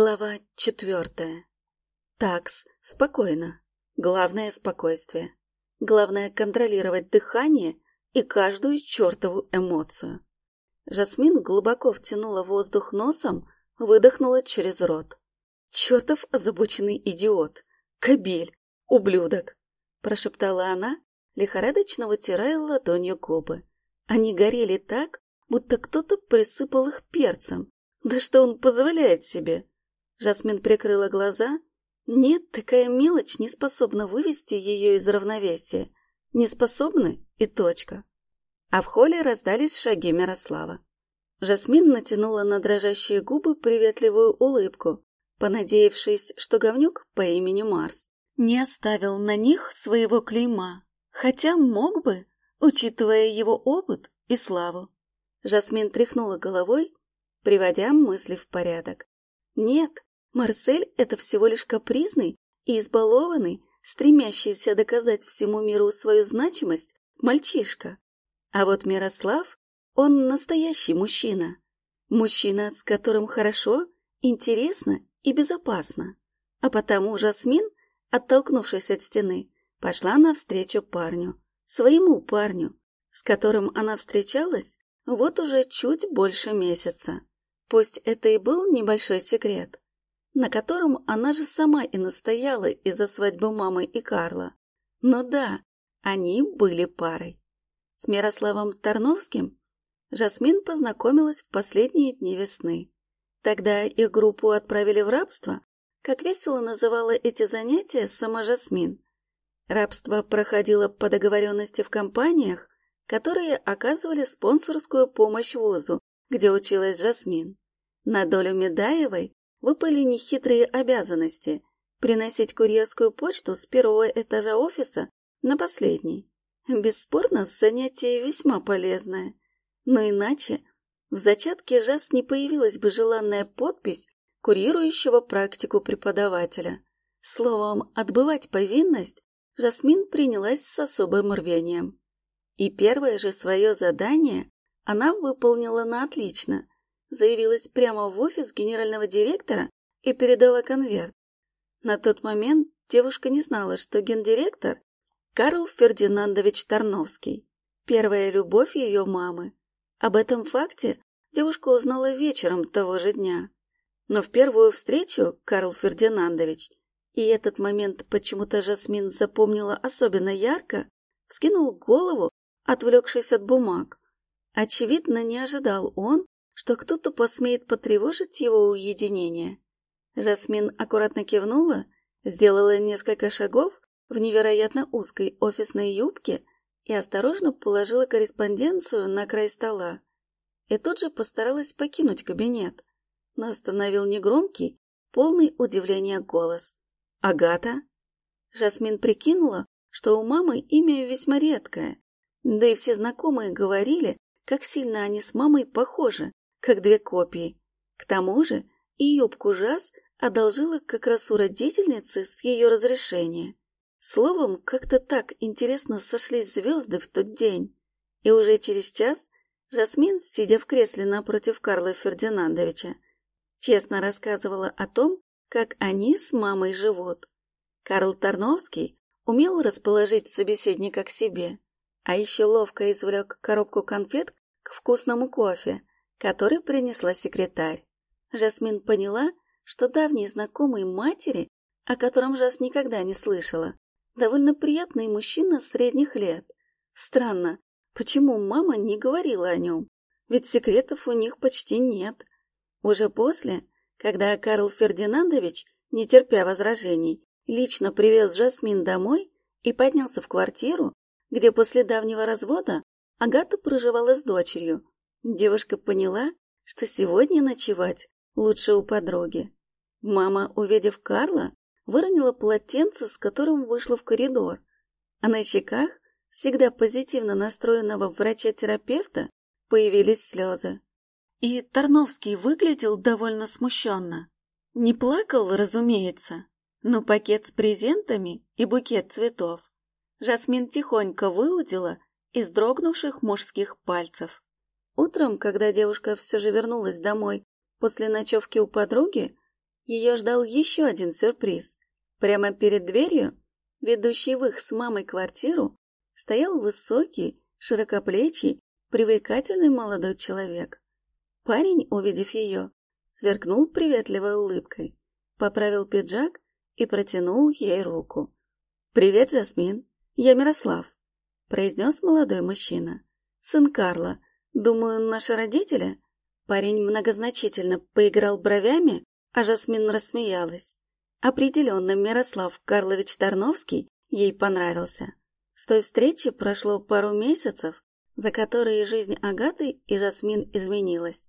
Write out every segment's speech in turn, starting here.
Глава четвертая. Такс, спокойно. Главное — спокойствие. Главное — контролировать дыхание и каждую чертову эмоцию. Жасмин глубоко втянула воздух носом, выдохнула через рот. «Чертов озабоченный идиот! Кобель! Ублюдок!» — прошептала она, лихорадочно вытирая ладонью губы. Они горели так, будто кто-то присыпал их перцем. Да что он позволяет себе? Жасмин прикрыла глаза. Нет, такая мелочь не способна вывести ее из равновесия. Не способны и точка. А в холле раздались шаги Мирослава. Жасмин натянула на дрожащие губы приветливую улыбку, понадеявшись, что говнюк по имени Марс не оставил на них своего клейма, хотя мог бы, учитывая его опыт и славу. Жасмин тряхнула головой, приводя мысли в порядок. Нет, Марсель — это всего лишь капризный и избалованный, стремящийся доказать всему миру свою значимость, мальчишка. А вот Мирослав, он настоящий мужчина. Мужчина, с которым хорошо, интересно и безопасно. А потому Жасмин, оттолкнувшись от стены, пошла навстречу парню, своему парню, с которым она встречалась вот уже чуть больше месяца. Пусть это и был небольшой секрет, на котором она же сама и настояла из-за свадьбы мамы и Карла. Но да, они были парой. С Мирославом Тарновским Жасмин познакомилась в последние дни весны. Тогда их группу отправили в рабство, как весело называла эти занятия сама Жасмин. Рабство проходило по договоренности в компаниях, которые оказывали спонсорскую помощь вузу, где училась Жасмин. На долю Медаевой выпали нехитрые обязанности приносить курьерскую почту с первого этажа офиса на последний. Бесспорно, занятие весьма полезное. Но иначе в зачатке ЖАС не появилась бы желанная подпись курирующего практику преподавателя. Словом, отбывать повинность Жасмин принялась с особым рвением. И первое же свое задание она выполнила на отлично. Заявилась прямо в офис генерального директора и передала конверт. На тот момент девушка не знала, что гендиректор Карл Фердинандович Тарновский, первая любовь ее мамы. Об этом факте девушка узнала вечером того же дня. Но в первую встречу Карл Фердинандович, и этот момент почему-то Жасмин запомнила особенно ярко, вскинул голову, отвлекшись от бумаг. Очевидно, не ожидал он, что кто-то посмеет потревожить его уединение. Жасмин аккуратно кивнула, сделала несколько шагов в невероятно узкой офисной юбке и осторожно положила корреспонденцию на край стола. И тут же постаралась покинуть кабинет, но остановил негромкий, полный удивления голос. «Агата?» Жасмин прикинула, что у мамы имя весьма редкое, да и все знакомые говорили, как сильно они с мамой похожи, как две копии. К тому же и юбку Жаз одолжила как раз у родительницы с ее разрешения. Словом, как-то так интересно сошлись звезды в тот день. И уже через час Жасмин, сидя в кресле напротив Карла Фердинандовича, честно рассказывала о том, как они с мамой живут. Карл Тарновский умел расположить собеседника к себе, а еще ловко извлек коробку конфет к вкусному кофе, который принесла секретарь. Жасмин поняла, что давний знакомый матери, о котором Жас никогда не слышала, довольно приятный мужчина средних лет. Странно, почему мама не говорила о нем? Ведь секретов у них почти нет. Уже после, когда Карл Фердинандович, не терпя возражений, лично привез Жасмин домой и поднялся в квартиру, где после давнего развода Агата проживала с дочерью. Девушка поняла, что сегодня ночевать лучше у подруги. Мама, увидев Карла, выронила полотенце, с которым вышла в коридор, а на щеках всегда позитивно настроенного врача-терапевта появились слезы. И Тарновский выглядел довольно смущенно. Не плакал, разумеется, но пакет с презентами и букет цветов Жасмин тихонько выудила из дрогнувших мужских пальцев. Утром, когда девушка все же вернулась домой после ночевки у подруги, ее ждал еще один сюрприз. Прямо перед дверью, ведущей в их с мамой квартиру, стоял высокий, широкоплечий, привлекательный молодой человек. Парень, увидев ее, сверкнул приветливой улыбкой, поправил пиджак и протянул ей руку. «Привет, Жасмин, я Мирослав», — произнес молодой мужчина. «Сын Карла. Думаю, наши родители?» Парень многозначительно поиграл бровями, а Жасмин рассмеялась. Определенно, Мирослав Карлович Тарновский ей понравился. С той встречи прошло пару месяцев, за которые жизнь Агаты и Жасмин изменилась.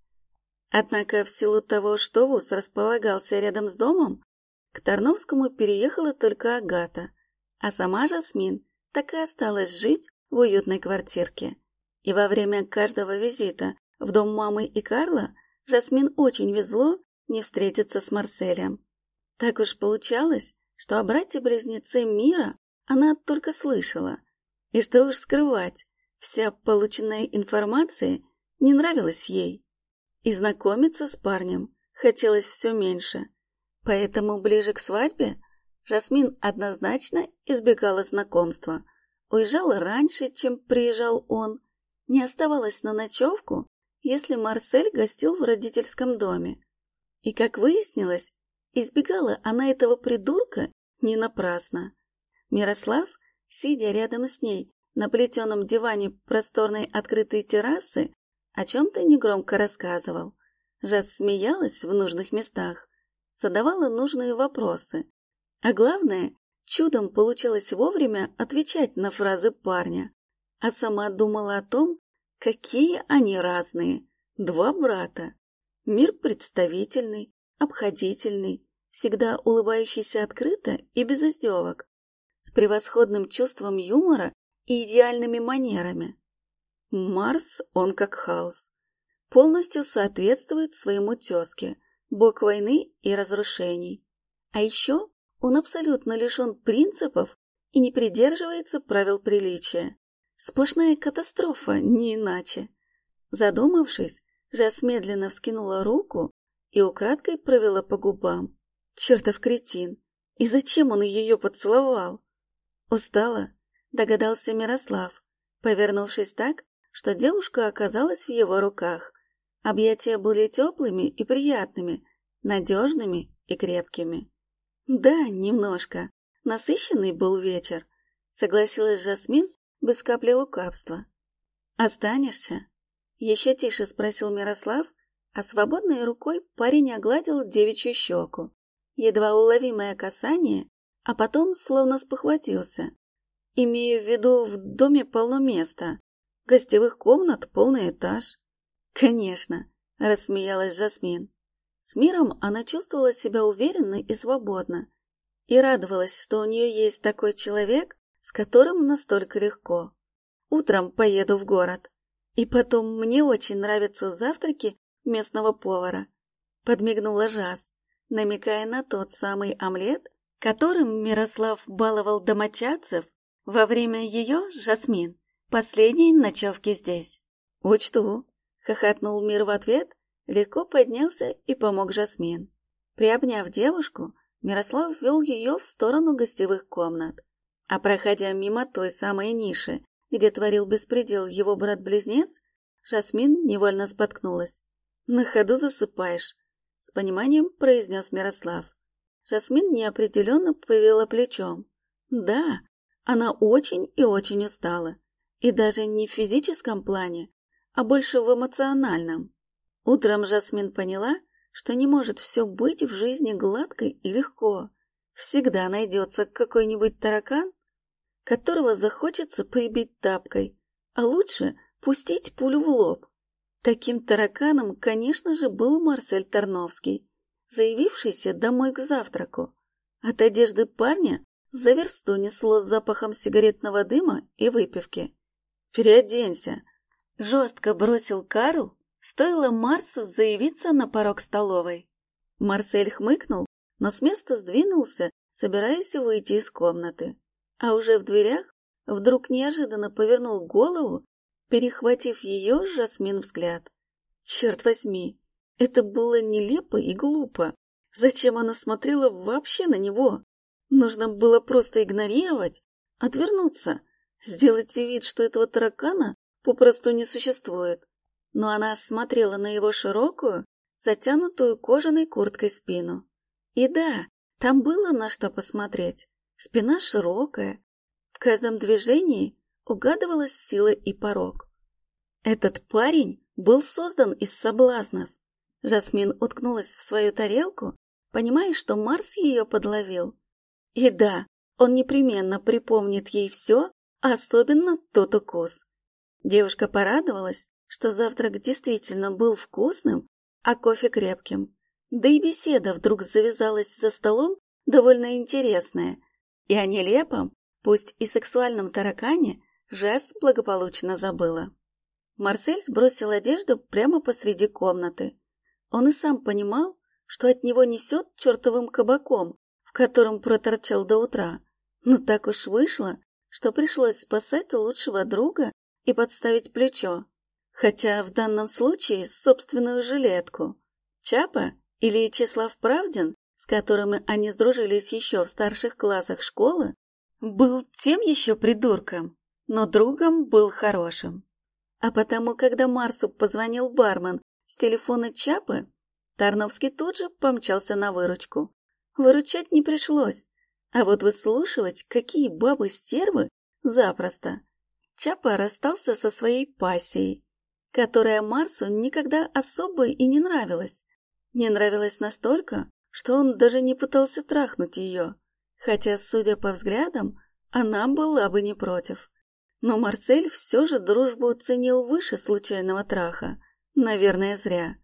Однако в силу того, что вуз располагался рядом с домом, к Тарновскому переехала только Агата, а сама Жасмин так и осталась жить в уютной квартирке. И во время каждого визита в дом мамы и Карла Жасмин очень везло не встретиться с Марселем. Так уж получалось, что о брате-близнеце Мира она только слышала. И что уж скрывать, вся полученная информация не нравилась ей. И знакомиться с парнем хотелось все меньше. Поэтому ближе к свадьбе Жасмин однозначно избегала знакомства. Уезжала раньше, чем приезжал он. Не оставалась на ночевку, если Марсель гостил в родительском доме. И, как выяснилось, избегала она этого придурка не напрасно. Мирослав, сидя рядом с ней на плетеном диване просторной открытой террасы, о чем-то негромко рассказывал. Жас смеялась в нужных местах, задавала нужные вопросы. А главное, чудом получалось вовремя отвечать на фразы парня, а сама думала о том, какие они разные. Два брата. Мир представительный, обходительный, всегда улыбающийся открыто и без издевок, с превосходным чувством юмора и идеальными манерами. Марс, он как хаос. Полностью соответствует своему тезке, бог войны и разрушений. А еще он абсолютно лишен принципов и не придерживается правил приличия. Сплошная катастрофа, не иначе. Задумавшись, Жас медленно вскинула руку и украдкой провела по губам. Чертов кретин! И зачем он ее поцеловал? Устала, догадался Мирослав, повернувшись так, что девушка оказалась в его руках. Объятия были теплыми и приятными, надежными и крепкими. Да, немножко. Насыщенный был вечер, согласилась Жасмин без капли лукавства. Останешься? Еще тише спросил Мирослав, а свободной рукой парень огладил девичью щеку. Едва уловимое касание, а потом словно спохватился. Имею в виду, в доме полно места. Гостевых комнат полный этаж. Конечно, рассмеялась Жасмин. С миром она чувствовала себя уверенно и свободно. И радовалась, что у нее есть такой человек, с которым настолько легко. Утром поеду в город. И потом мне очень нравятся завтраки местного повара. Подмигнула Жас, намекая на тот самый омлет, которым Мирослав баловал домочадцев во время ее, Жасмин, Последней ночевки здесь. Учту. Хохотнул Мир в ответ, легко поднялся и помог Жасмин. Приобняв девушку, Мирослав ввел ее в сторону гостевых комнат. А проходя мимо той самой ниши, где творил беспредел его брат-близнец, Жасмин невольно споткнулась. «На ходу засыпаешь», — с пониманием произнес Мирослав. Жасмин неопределенно повела плечом. «Да, она очень и очень устала. И даже не в физическом плане, а больше в эмоциональном. Утром Жасмин поняла, что не может все быть в жизни гладко и легко. Всегда найдется какой-нибудь таракан, которого захочется прибить тапкой, а лучше пустить пулю в лоб. Таким тараканом, конечно же, был Марсель Тарновский, заявившийся домой к завтраку. От одежды парня за версту несло запахом сигаретного дыма и выпивки. «Переоденься!» — жестко бросил Карл, стоило Марсу заявиться на порог столовой. Марсель хмыкнул, но с места сдвинулся, собираясь выйти из комнаты. А уже в дверях вдруг неожиданно повернул голову, перехватив ее Жасмин взгляд. Черт возьми, это было нелепо и глупо. Зачем она смотрела вообще на него? Нужно было просто игнорировать, отвернуться, сделать вид, что этого таракана попросту не существует. Но она смотрела на его широкую, затянутую кожаной курткой спину. И да, там было на что посмотреть. Спина широкая. В каждом движении угадывалась сила и порог. Этот парень был создан из соблазнов. Жасмин уткнулась в свою тарелку, понимая, что Марс ее подловил. И да, он непременно припомнит ей все, особенно тот укус. Девушка порадовалась, что завтрак действительно был вкусным, а кофе крепким. Да и беседа вдруг завязалась за столом довольно интересная, и о нелепом, пусть и сексуальном таракане, Жес благополучно забыла. Марсель сбросил одежду прямо посреди комнаты. Он и сам понимал, что от него несет чертовым кабаком, в котором проторчал до утра. Но так уж вышло, что пришлось спасать лучшего друга и подставить плечо. Хотя в данном случае собственную жилетку. Чапа или Числав Правдин, с которыми они сдружились еще в старших классах школы, был тем еще придурком, но другом был хорошим. А потому, когда Марсу позвонил бармен с телефона Чапы, Тарновский тут же помчался на выручку. Выручать не пришлось, а вот выслушивать, какие бабы-стервы, запросто. Чапа расстался со своей пассией, которая Марсу никогда особо и не нравилась. Не нравилась настолько, что он даже не пытался трахнуть ее, хотя, судя по взглядам, она была бы не против. Но Марсель все же дружбу ценил выше случайного траха. Наверное, зря.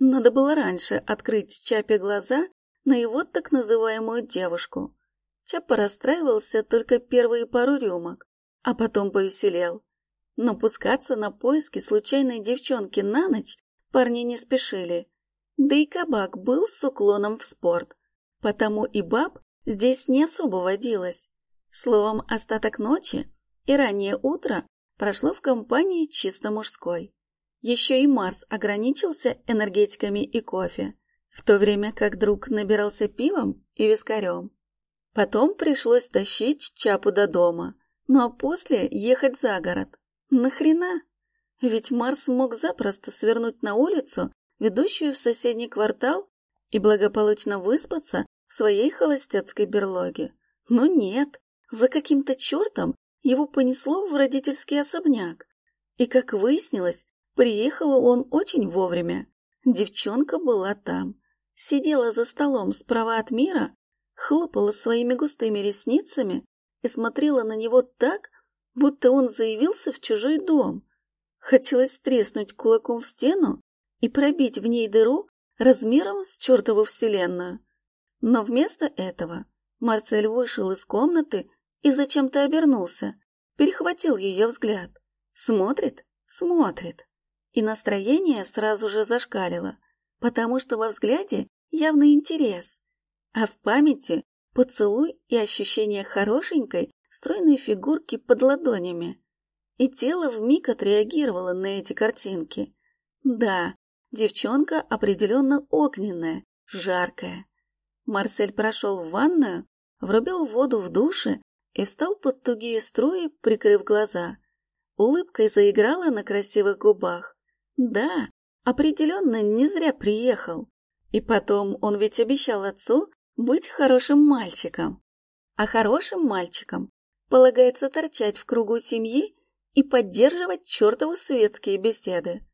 Надо было раньше открыть Чапе глаза на его так называемую девушку. Чапа расстраивался только первые пару рюмок, а потом повеселел. Но пускаться на поиски случайной девчонки на ночь парни не спешили. Да и кабак был с уклоном в спорт, потому и баб здесь не особо водилось. Словом, остаток ночи и раннее утро прошло в компании чисто мужской. Еще и Марс ограничился энергетиками и кофе, в то время как друг набирался пивом и вискарем. Потом пришлось тащить Чапу до дома, ну а после ехать за город. Нахрена? Ведь Марс мог запросто свернуть на улицу, ведущую в соседний квартал, и благополучно выспаться в своей холостяцкой берлоге. Но нет, за каким-то чертом его понесло в родительский особняк. И, как выяснилось, Приехал он очень вовремя. Девчонка была там. Сидела за столом справа от мира, хлопала своими густыми ресницами и смотрела на него так, будто он заявился в чужой дом. Хотелось треснуть кулаком в стену и пробить в ней дыру размером с чертову вселенную. Но вместо этого Марцель вышел из комнаты и зачем-то обернулся, перехватил ее взгляд. Смотрит, смотрит и настроение сразу же зашкалило, потому что во взгляде явный интерес, а в памяти поцелуй и ощущение хорошенькой, стройной фигурки под ладонями. И тело вмиг отреагировало на эти картинки. Да, девчонка определенно огненная, жаркая. Марсель прошел в ванную, врубил воду в душе и встал под тугие струи, прикрыв глаза. Улыбкой заиграла на красивых губах. Да, определенно не зря приехал. И потом он ведь обещал отцу быть хорошим мальчиком. А хорошим мальчиком полагается торчать в кругу семьи и поддерживать чертовы светские беседы.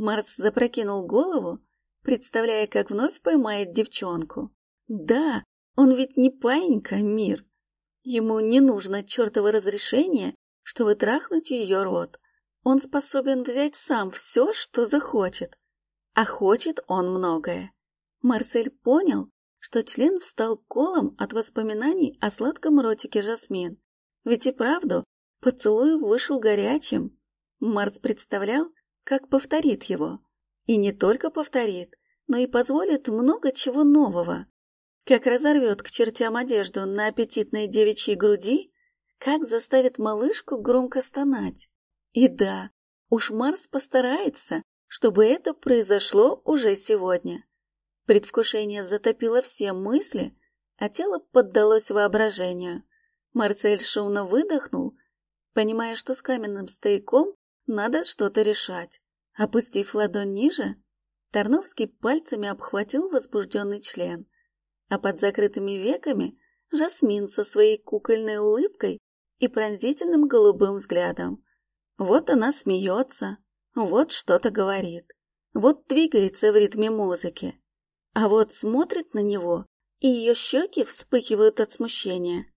Марс запрокинул голову, представляя, как вновь поймает девчонку. Да, он ведь не паинька, мир. Ему не нужно чертово разрешение, чтобы трахнуть ее рот. Он способен взять сам все, что захочет. А хочет он многое. Марсель понял, что член встал колом от воспоминаний о сладком ротике Жасмин. Ведь и правду, поцелуй вышел горячим. Марс представлял, как повторит его. И не только повторит, но и позволит много чего нового. Как разорвет к чертям одежду на аппетитной девичьей груди, как заставит малышку громко стонать. И да, уж Марс постарается, чтобы это произошло уже сегодня. Предвкушение затопило все мысли, а тело поддалось воображению. Марсель шумно выдохнул, понимая, что с каменным стояком надо что-то решать. Опустив ладонь ниже, Тарновский пальцами обхватил возбужденный член, а под закрытыми веками Жасмин со своей кукольной улыбкой и пронзительным голубым взглядом. Вот она смеется, вот что-то говорит, вот двигается в ритме музыки, а вот смотрит на него, и ее щеки вспыхивают от смущения.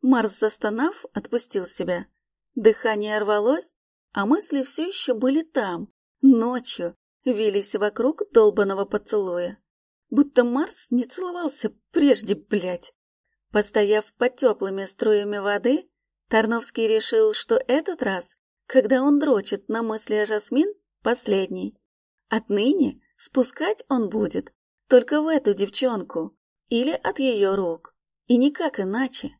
Марс, застонав, отпустил себя. Дыхание рвалось, а мысли все еще были там, ночью, вились вокруг долбанного поцелуя. Будто Марс не целовался прежде, блядь. Постояв под теплыми струями воды, Тарновский решил, что этот раз, когда он дрочит на мысли о Жасмин, последний. Отныне спускать он будет только в эту девчонку или от ее рук, и никак иначе.